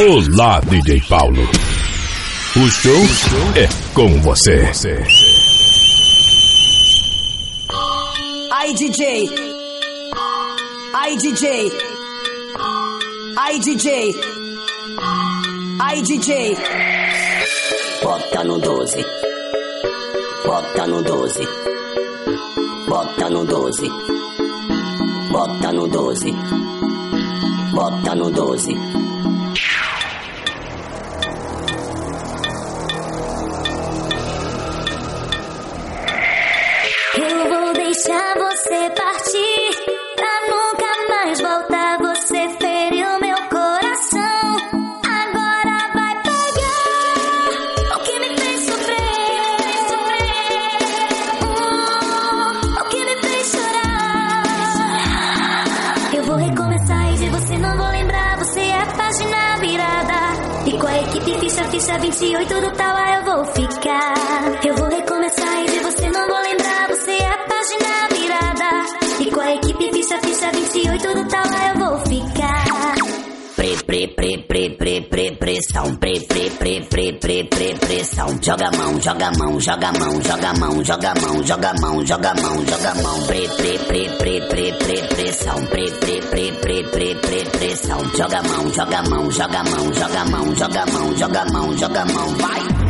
Olá, DJ Paulo. O show é com você. Ai, DJ. Ai, DJ. Ai, DJ. Ai, DJ. Bota no 12. Bota no 12. Bota no 12. Bota no 12. Bota no 12. Deixar você partir pra nunca mais voltar. Você feriu meu coração. Agora vai pegar o que me fez sofrer. O que me fez chorar. Eu vou recomeçar e de você não vou lembrar. Você é a página virada. E com a equipe ficha, ficha 28 do tal, eu vou ficar. Eu vou ficha 28 do tal, eu vou ficar. Pre, pre, pre, pre, pre, pre, pressão. Pre, pre, pre, pre, pre, pre, pressão. Joga a mão, joga a mão, joga a mão, joga a mão, joga a mão, joga a mão, joga a mão, joga a mão. Pre, pre, pre, pre, pre, pre, pressão. Pre, pre, pre, pre, pre, pre, pressão. Joga a mão, joga a mão, joga a mão, joga a mão, joga a mão, joga a mão, joga a mão. Vai!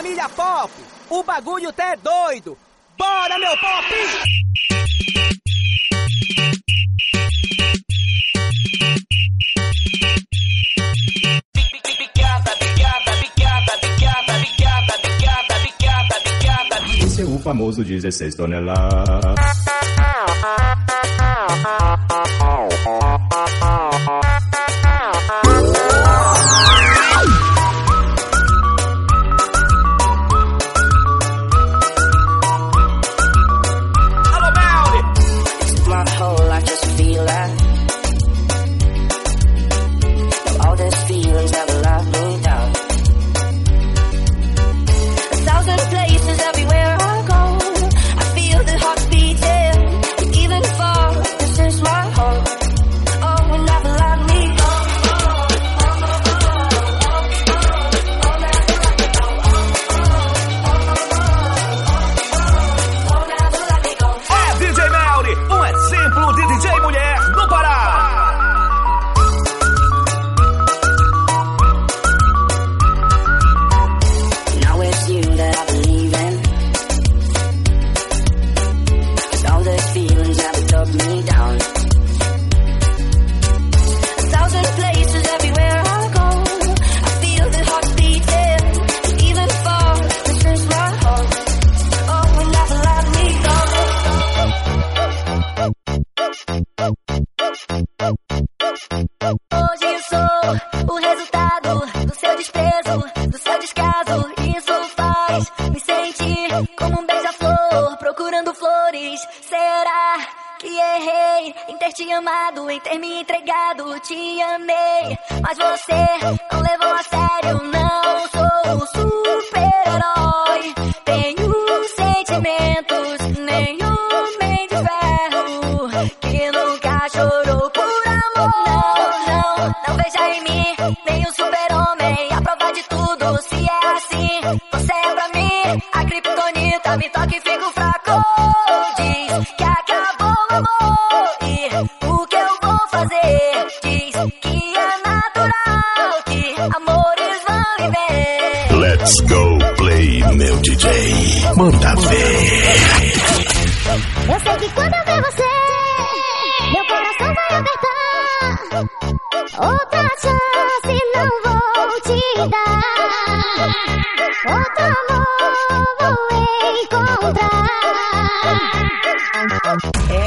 Família pop, o bagulho tá é doido. Bora, meu pop! É o famoso 16 toneladas.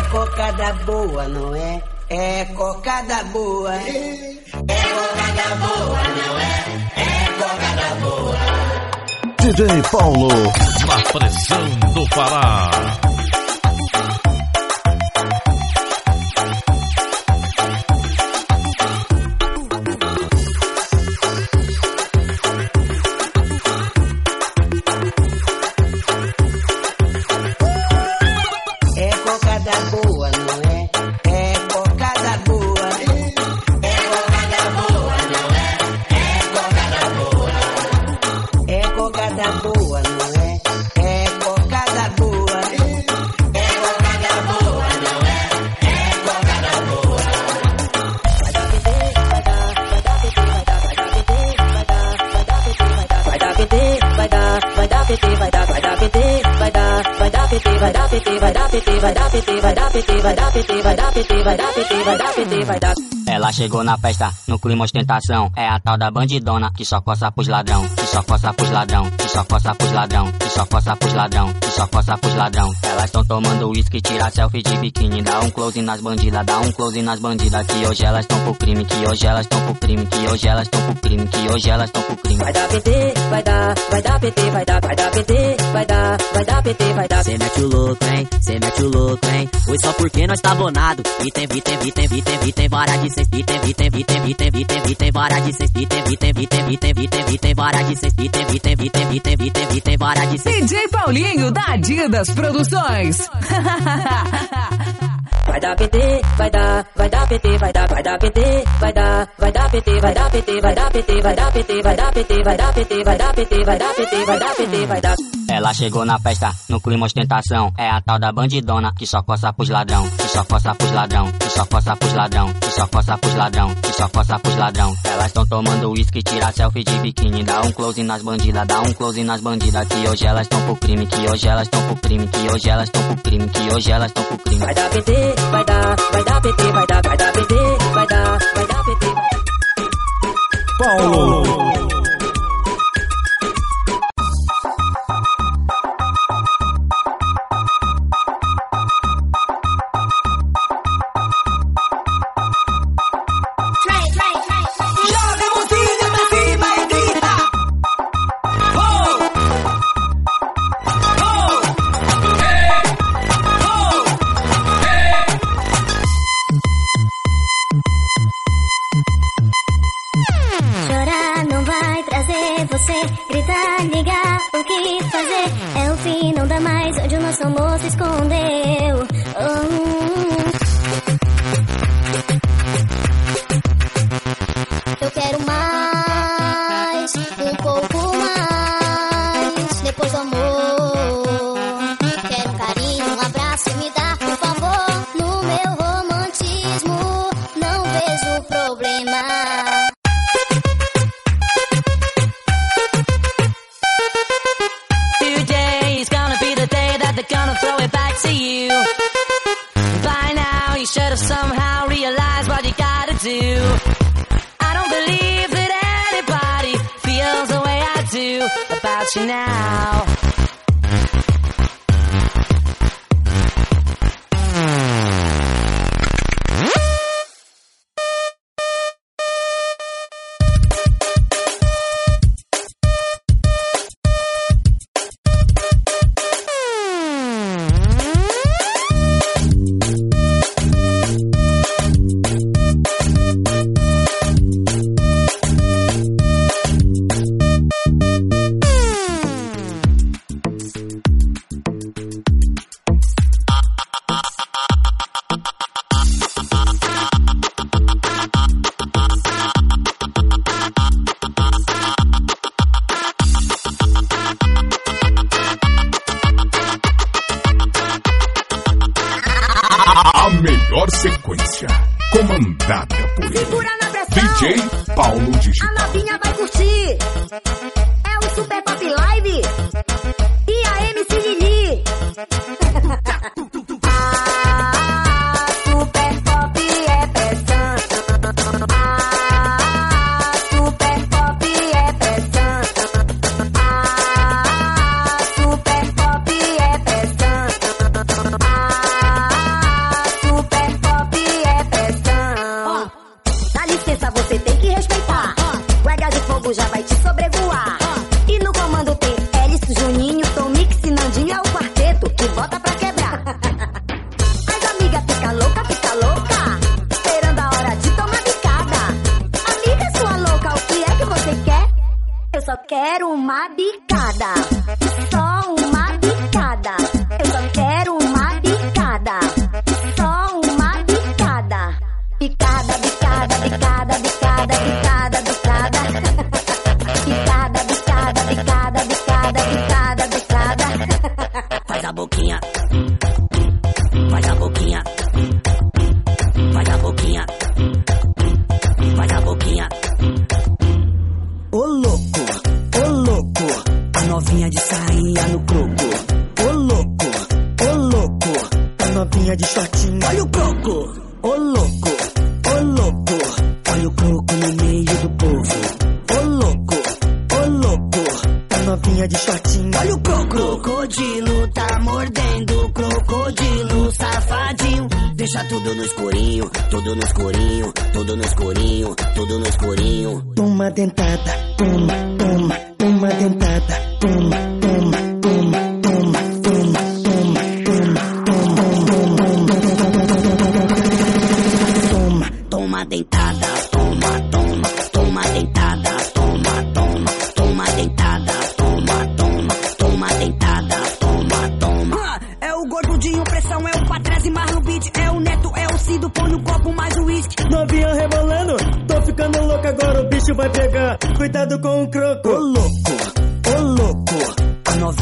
Cocada boa, não é? É cocada boa. É cocada boa, não é? É cocada boa. DJ Paulo, na pressão do Pará. Chegou na festa, no clima ostentação. É a tal da bandidona que só coça pros ladrão, que só coça pros ladrão, que só coça pros ladrão, que só coça pros ladrão, que só coça pros ladrão. Elas tão tomando uísque, tira selfie de biquíni, dá um close nas bandidas, dá um close nas bandidas. Que hoje elas tão pro crime, que hoje elas tão pro crime, que hoje elas tão pro crime, que hoje elas tão pro crime. Vai dar PT, vai dar, vai dar PT, vai dar, vai dar PT, vai dar, vai dar PT, vai dar. Cê mete o louco, hein? Cê mete o louco, hein? Foi só porque nós tá abonado. Item, item, item, item, item, vara de e tem vara de seis vara de seis vara de seis DJ Paulinho da Adidas Produções Vai dar PT, vai dar, vai dar PT, vai dar, vai dar PT, vai dar, vai dar PT, vai dar PT, vai dar PT, vai dar PT, vai dar PT, vai dar PT, vai dar PT, vai dar PT, vai dar PT, vai dar. Ela chegou na festa, no clima ostentação. É a tal da bandidona que só coça pros ladrão, que só coça pros ladrão, que só coça pros ladrão, que só coça pros ladrão, que só coça pros ladrão. Elas tão tomando uísque, tira selfie de biquíni, dá um close nas bandidas, dá um close nas bandidas. Que hoje elas tão pro crime, que hoje elas tão pro crime, que hoje elas tão pro crime, que hoje elas tão pro crime. Vai dar PT, vai dar, vai dar PT, vai dar, vai dar PT, vai dar, vai dar PT, vai dar. 哦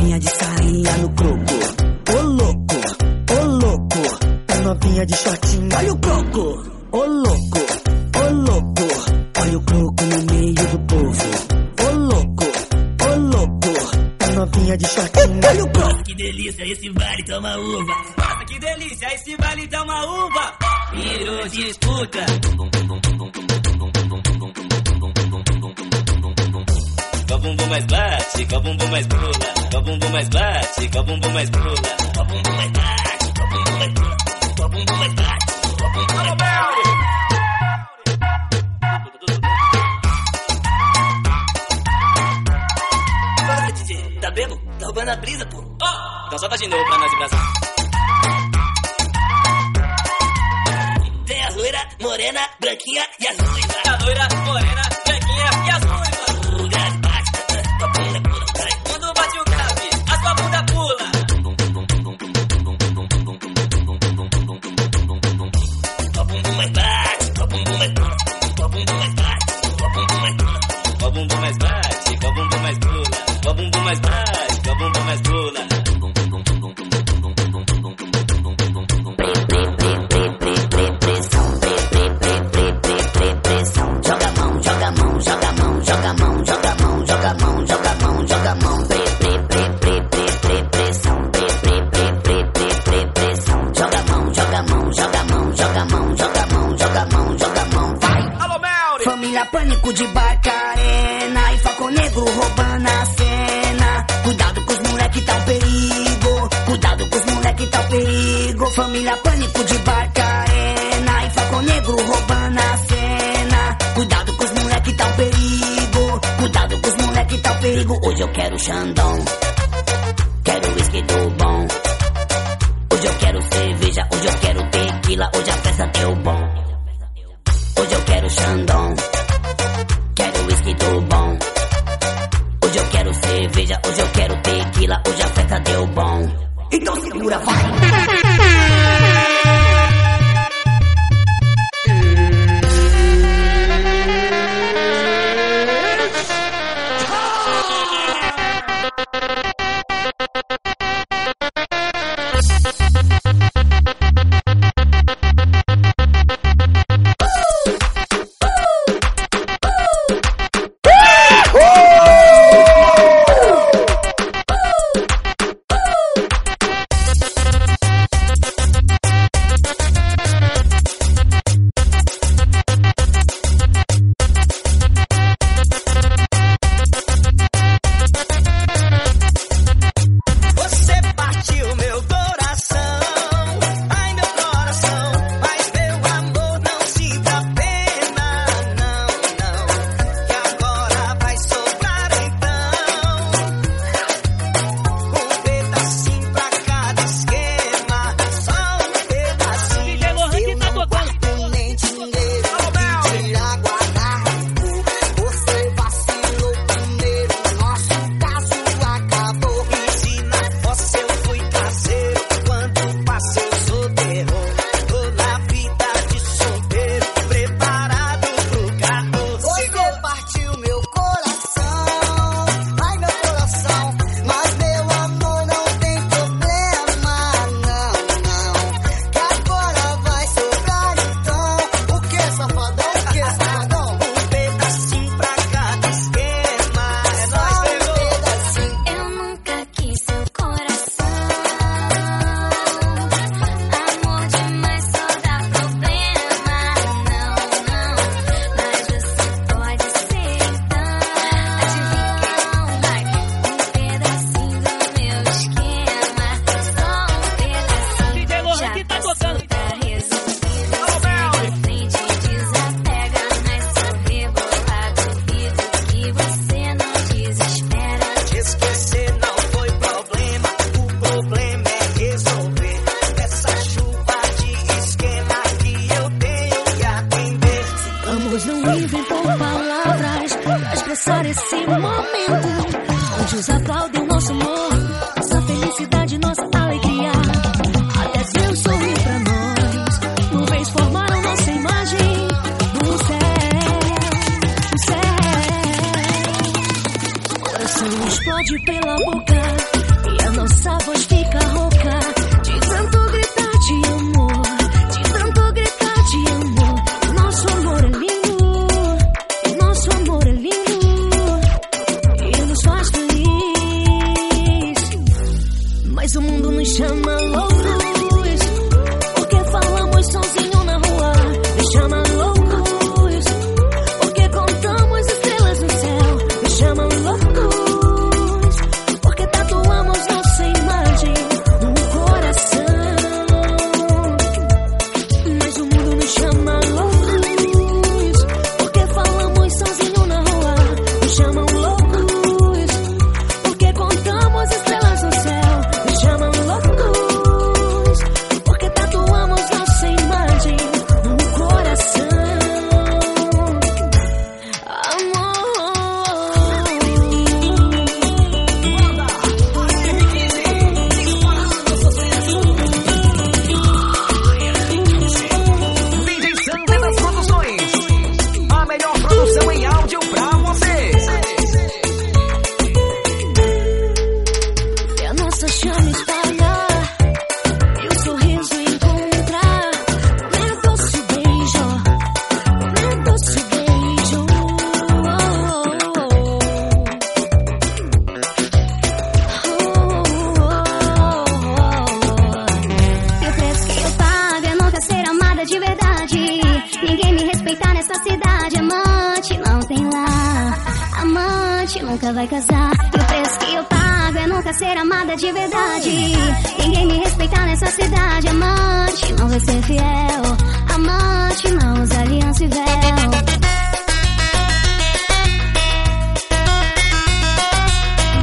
Minha de negro roubando a cena. Cuidado com os moleque, tá um perigo. Cuidado com os moleque, tá um perigo. Família Pânico de Barcarena. E Facão Negro roubando a cena. Cuidado com os moleque, tá um perigo. Cuidado com os moleque, tá um perigo. Hoje eu quero Xandão. Quero whisky do bom. Hoje eu quero cerveja, hoje eu quero tequila. Hoje a festa deu bom. Hoje eu quero Xandão.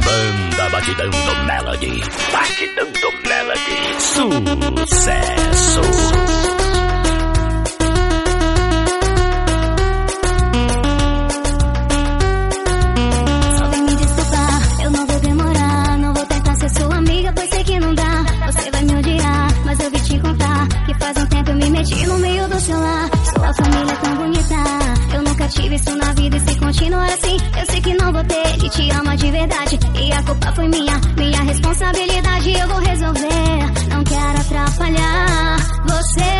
Banda Batidando Melody, Batidando Melody, sucesso. te ama de verdade. E a culpa foi minha, minha responsabilidade. Eu vou resolver, não quero atrapalhar você.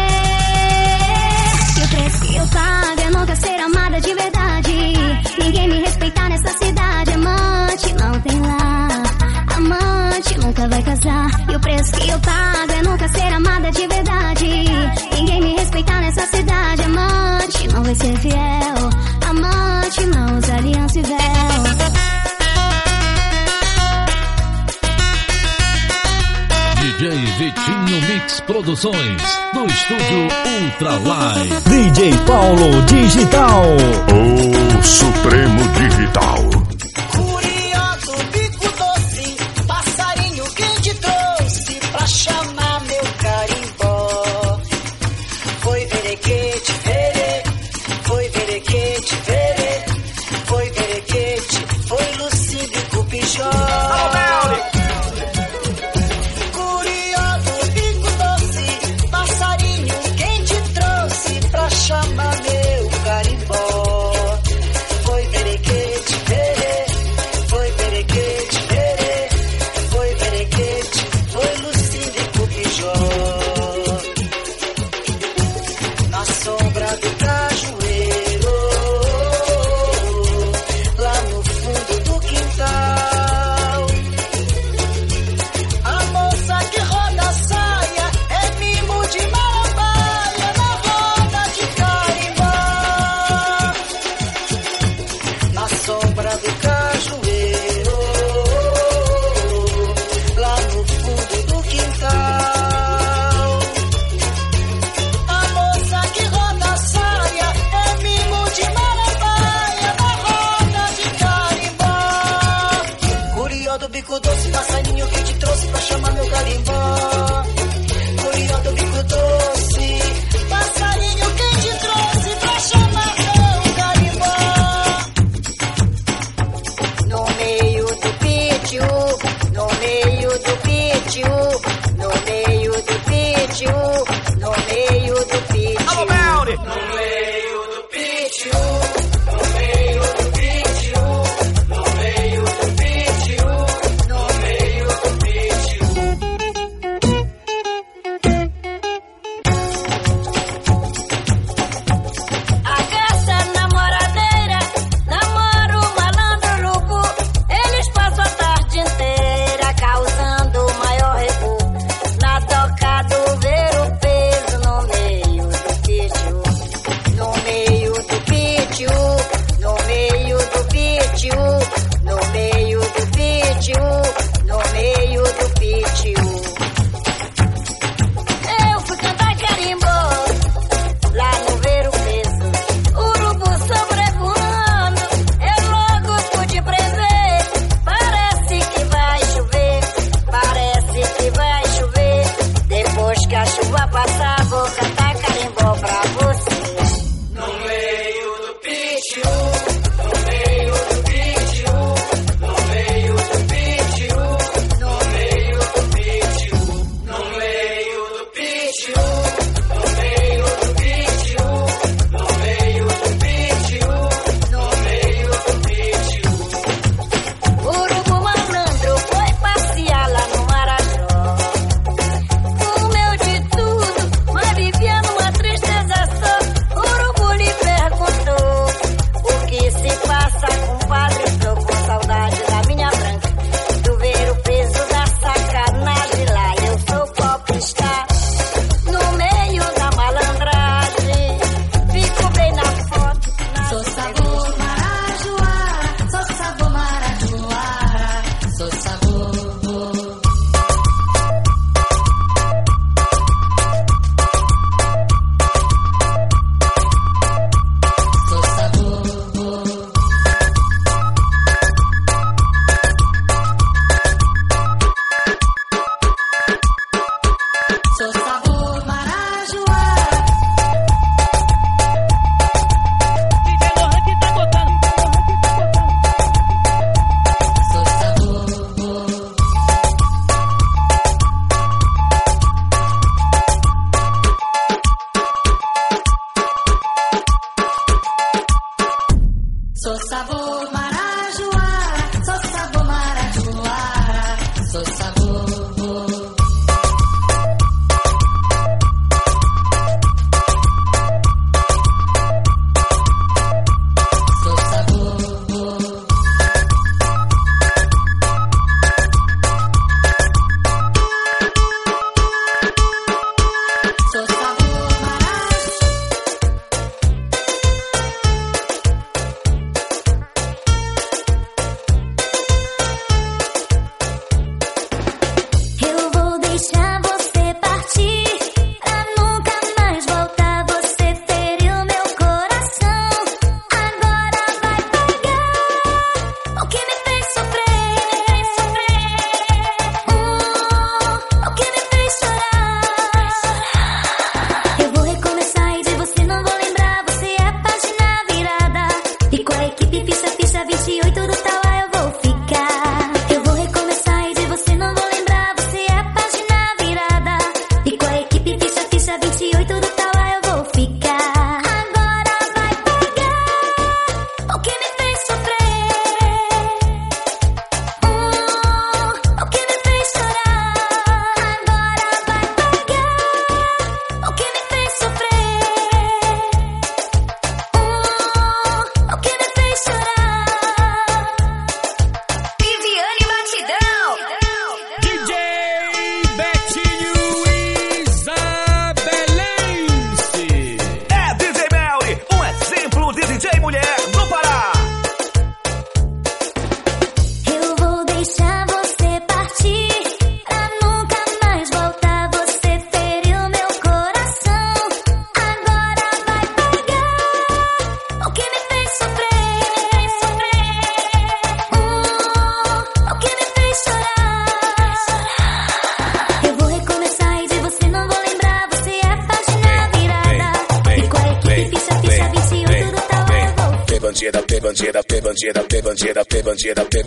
Que o preço que eu pago é nunca ser amada de verdade. Ninguém me respeitar nessa cidade. Amante não tem lá, amante nunca vai casar. E o preço que eu pago Produções, do estúdio Ultralive. DJ Paulo Digital. O Supremo Digital.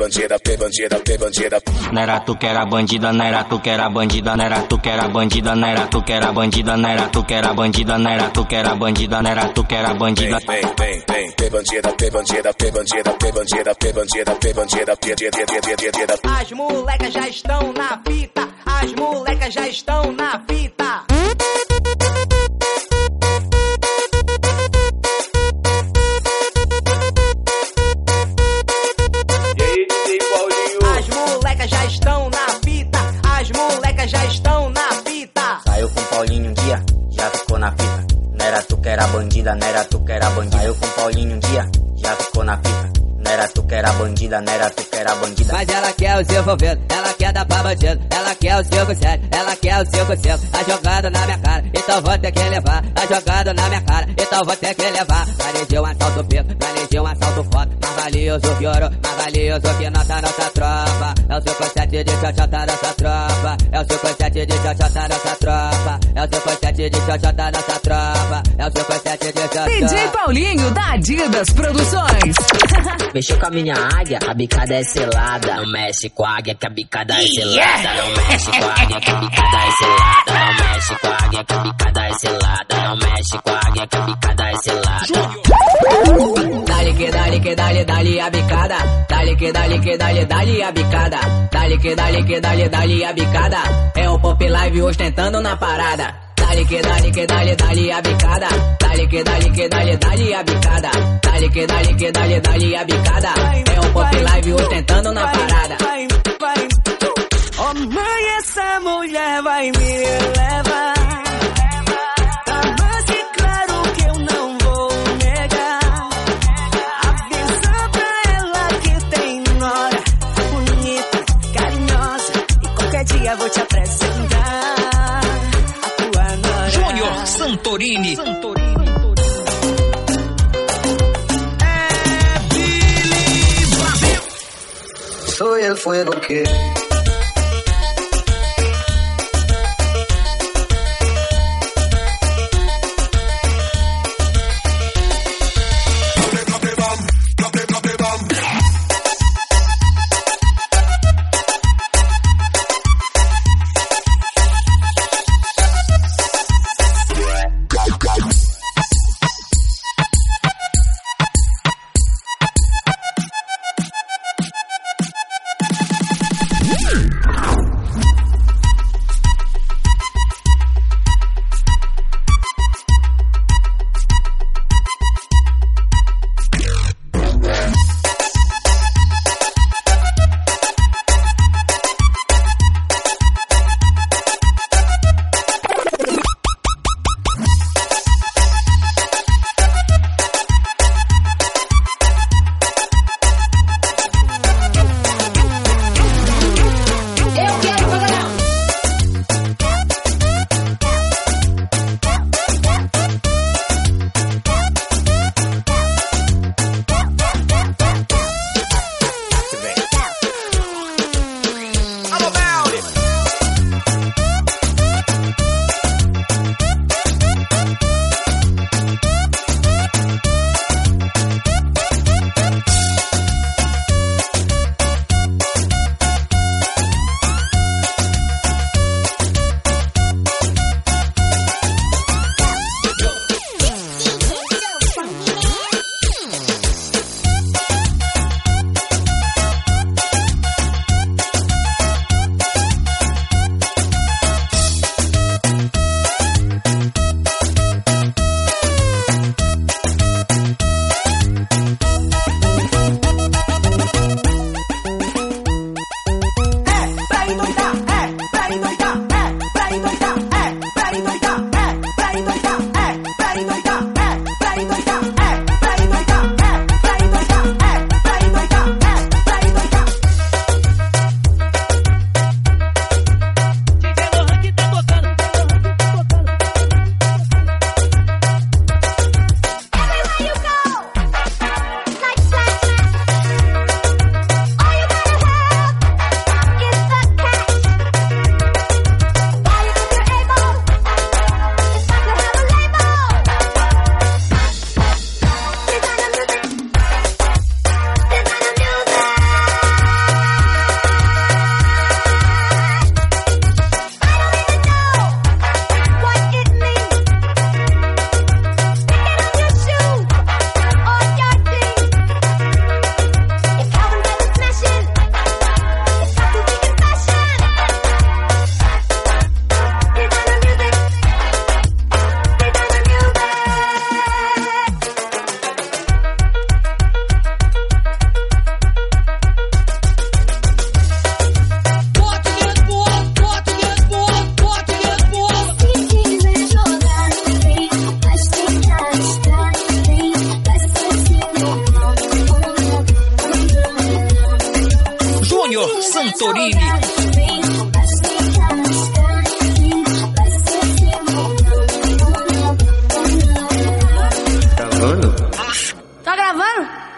Bandida, P bandida, P bandida. Não era tu que era bandida, não era tu que era bandida, não era tu que era bandida, não era tu que era bandida, não era tu que era bandida, não era tu que era bandida, não era tu que era bandida. Vem, vem, vem, P bandida, P bandida, P bandida, P bandida, P bandida, P bandida, P bandida, P bandida. As molecas já estão na fita, as molecas já estão na fita. Era tu que era bandida. Mas ela quer os envolvendo, quer dar pra bandido, ela quer o 5-7, ela quer o 5-5, a jogada na minha cara, então vou ter que levar, a jogada na minha cara, então vou ter que levar. Planejei um assalto preto, planejei um assalto foda, mais valioso que ouro, mais valioso que nota nossa tropa. É o 5-7 de xoxota nossa tropa, é o 5-7 de xoxota nossa tropa, é o 5-7 de xoxota nossa tropa, é o 5-7 de xoxota. DJ Paulinho da Adidas Produções. Mexeu com a minha águia, a bicada é selada. Não mexe com a águia, que a bicada é selada. Não mexe com a águia, que a bicada é selada. Não mexe com a águia, que a bicada é selada. Não mexe com a águia, que a bicada é selada. Dale que dale que dale dale a bicada. Dale que dale que dale dale a bicada. Dale que dale que dale dale a bicada. É o pop live ostentando na parada. Dale que dale que dale dale a bicada. Dale que dale que dale dale a bicada. Dale que dale que dale dale a bicada. É o pop live ostentando na parada. Vai. Oh mãe, essa mulher vai me levar. Tá mais que Júnior Santorini. Soy el fuego que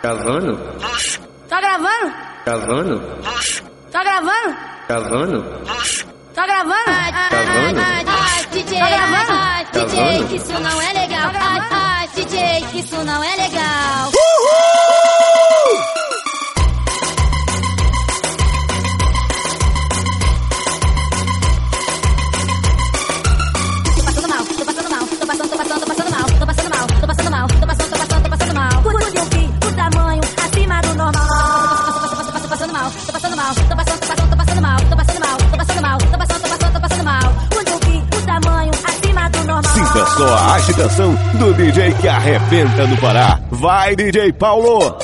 gravando? Gravando? Tá gravando? Gravando? Tá gravando? Gravando? Tá gravando? Gravando? Ah, DJ, Tá gravando? ah, DJ, Gravando? que isso não é legal. Ah, ah, DJ, que isso não é legal. Só a agitação do DJ que arrebenta no Pará. Vai, DJ Paulo!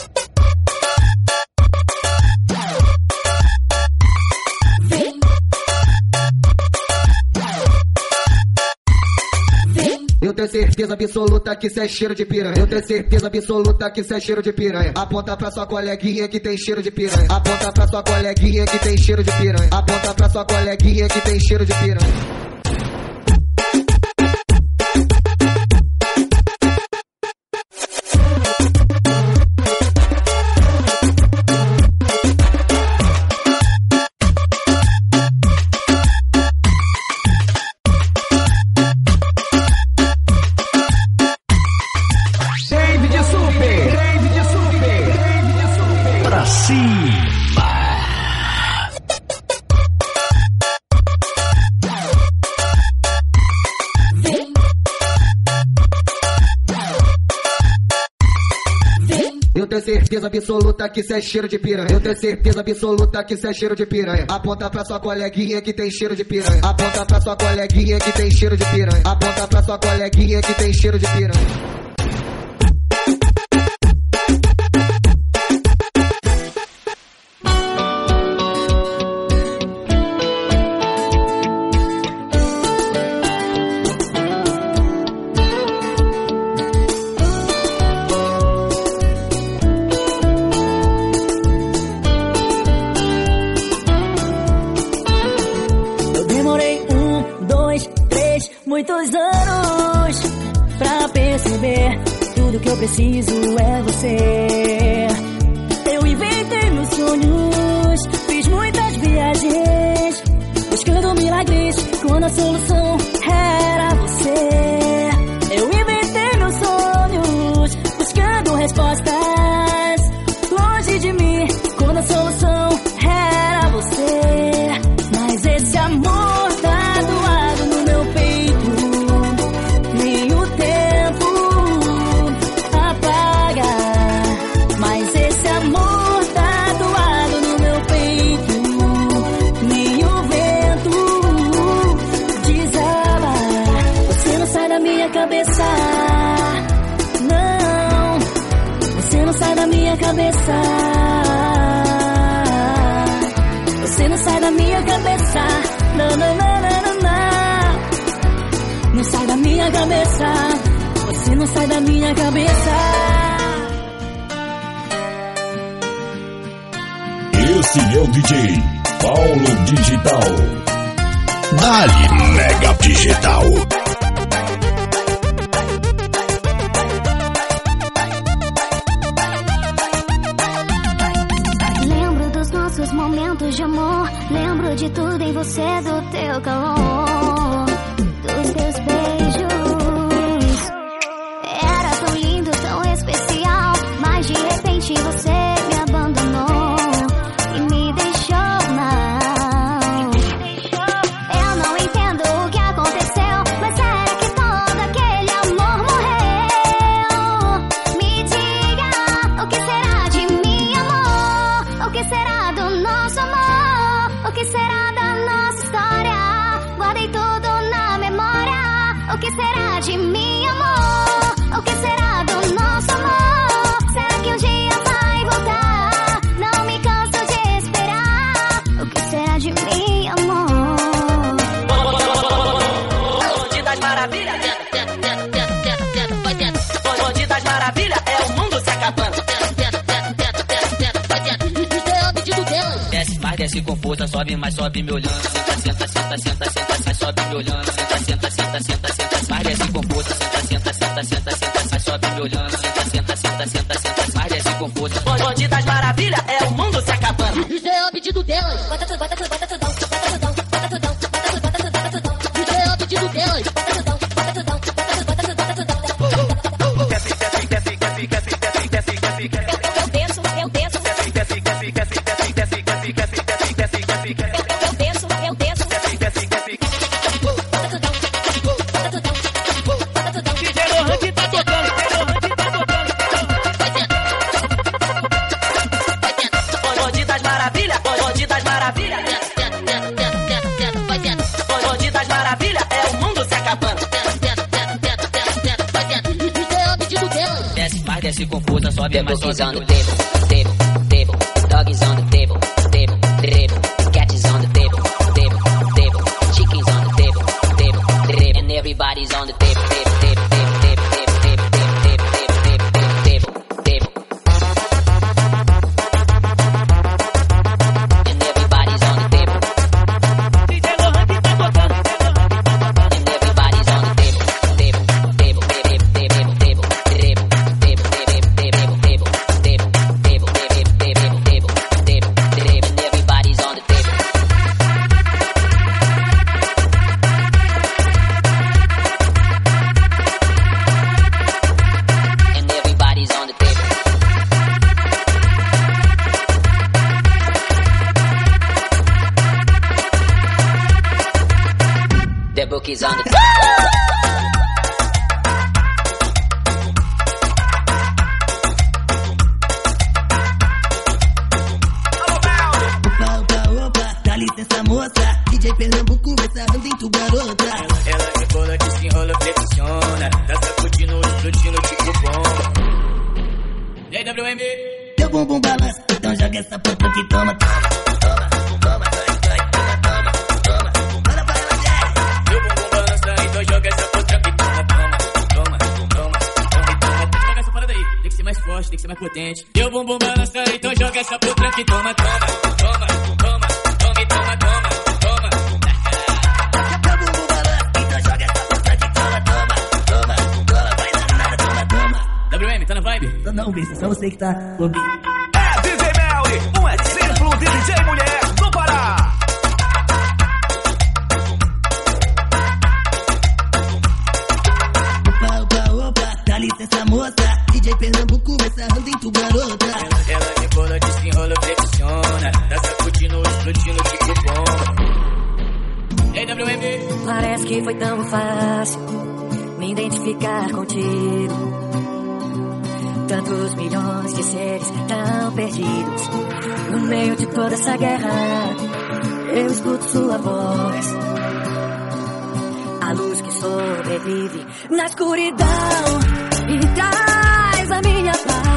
Eu tenho certeza absoluta que cê é cheiro de piranha. Eu tenho certeza absoluta que cê é cheiro de piranha. Aponta pra sua coleguinha que tem cheiro de piranha. Aponta pra sua coleguinha que tem cheiro de piranha. Aponta pra sua coleguinha que tem cheiro de piranha. Tenho certeza absoluta que cê é cheiro de piranha. Eu tenho certeza absoluta que cê é cheiro de piranha. Aponta pra sua coleguinha que tem cheiro de piranha. Aponta pra sua coleguinha que tem cheiro de piranha. Aponta pra sua coleguinha que tem cheiro de piranha. Tudo minha cabeça. Esse é o DJ Paulo Digital. Dali Mega Digital. Lembro dos nossos momentos de amor. Lembro de tudo em você, do teu calor, puta sobe, mas sobe me olhando. pimples on the table. WM. Teu bumbum balança, então joga essa porra que toma, toma. tem que ser mais potente. Teu bumbum balança, então joga essa puta que toma, toma, toma, toma, toma, toma, toma. toma. não, bicho, só você que tá ouvindo. É DJ Melly, um exemplo de DJ mulher do Pará. Opa, opa, opa, dá licença, moça. DJ Pernambuco, essa anda em tu garota. Ela, ela rebola, desenrola, pressiona, Tá sacudindo, explodindo, tipo bom. EWM. Parece que foi tão fácil me identificar contigo. Tantos milhões de seres tão perdidos. No meio de toda essa guerra, eu escuto sua voz. A luz que sobrevive na escuridão e traz a minha paz.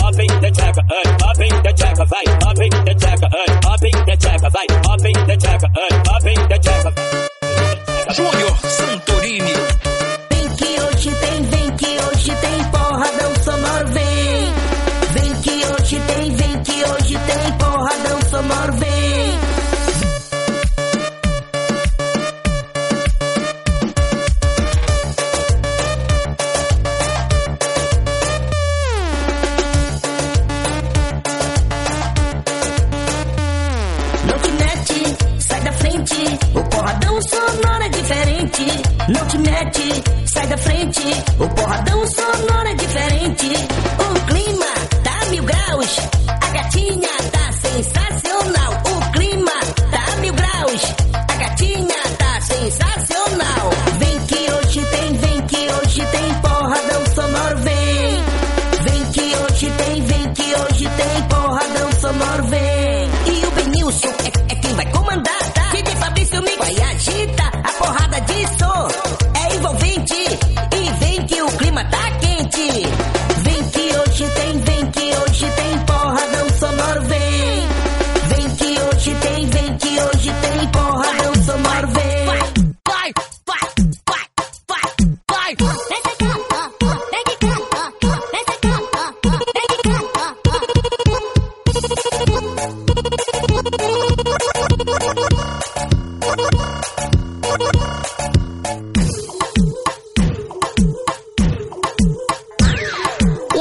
hopping the jack, uh, hopping the jack of fight,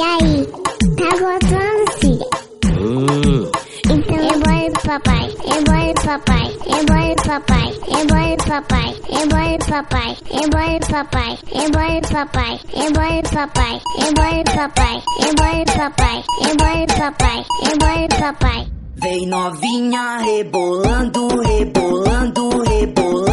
aí? Tá gostando, filha? Hum. Então embora papai, embora papai, embora papai, embora papai, embora papai, embora papai, embora papai, embora papai, embora papai, embora papai, embora papai, embora papai. Vem novinha rebolando, rebolando, rebolando.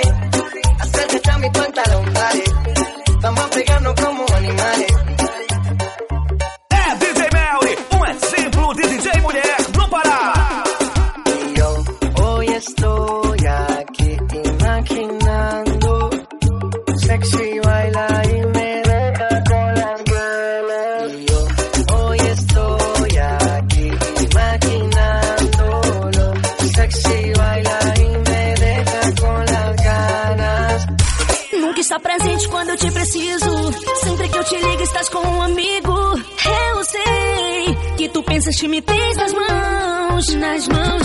Esse time tem nas mãos, nas mãos.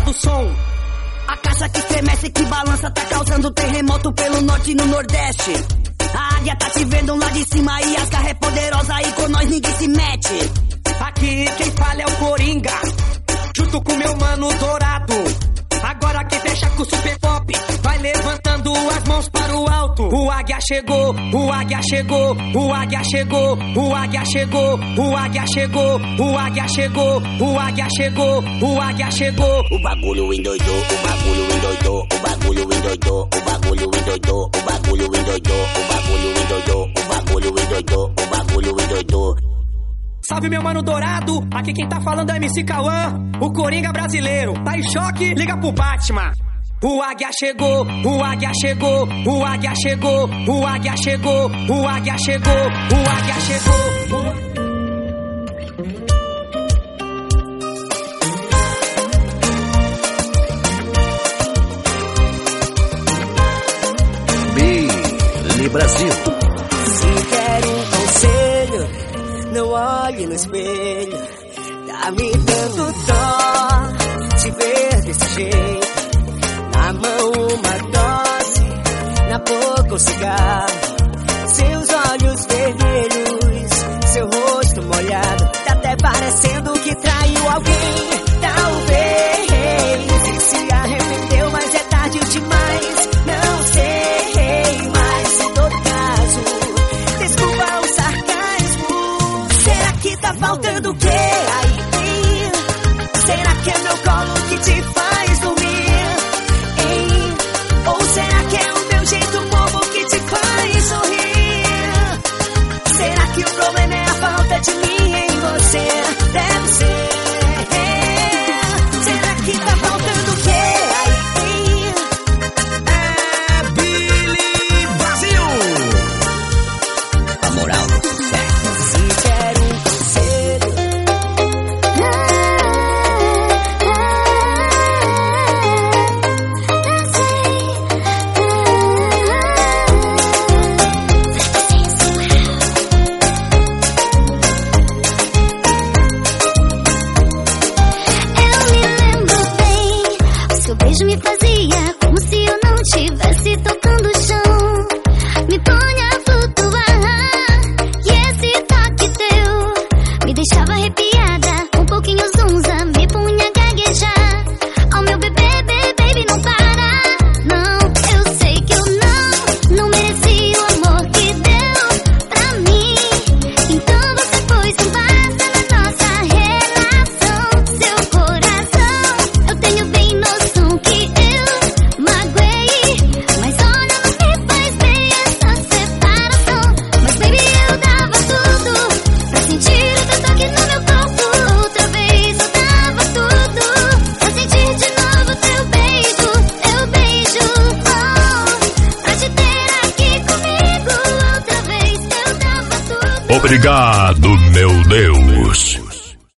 Do som. A caixa que estremece, que balança, tá causando terremoto pelo norte e no nordeste. A águia tá te vendo lá de cima e as garras é poderosa e com nós ninguém se mete. Aqui quem fala é o Coringa, junto com meu mano Dourado. Quem fecha com Super Pop, vai levantando as mãos para o alto. O águia chegou, o águia chegou, o águia chegou, o águia chegou, o águia chegou, o águia chegou, o águia chegou, o águia chegou. O bagulho endoidou, o bagulho endoidou, o bagulho endoidou, o bagulho endoidou, o bagulho endoidou, o bagulho endoidou, o bagulho endoidou, o bagulho endoidou. Salve meu mano Dourado, aqui quem tá falando é MC Cauã, o Coringa brasileiro. Tá em choque? Liga pro Batman. O águia chegou, o águia chegou, o águia chegou, o águia chegou, o águia chegou, o águia chegou. Billy Brasil. Se quer um conselho, não olhe no espelho. Tá me dando dó te ver desse jeito. Na mão uma dose, na boca um cigarro. Seus olhos vermelhos, seu rosto molhado. Tá até parecendo que traiu alguém. Talvez e